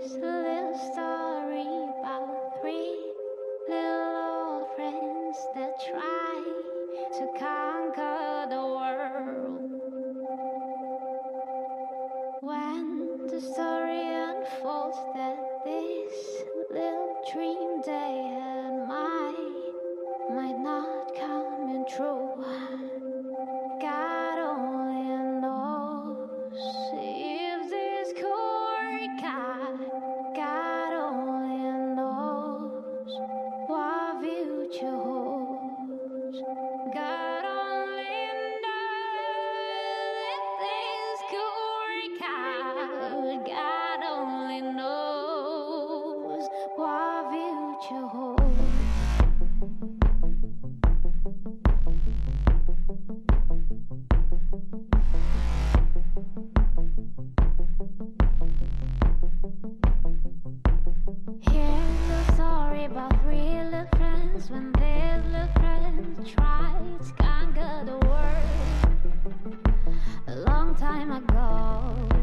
Here's a little story about three little old friends that try to conquer the world. When the about little friends when these little friends tried to conquer the world. A long time ago,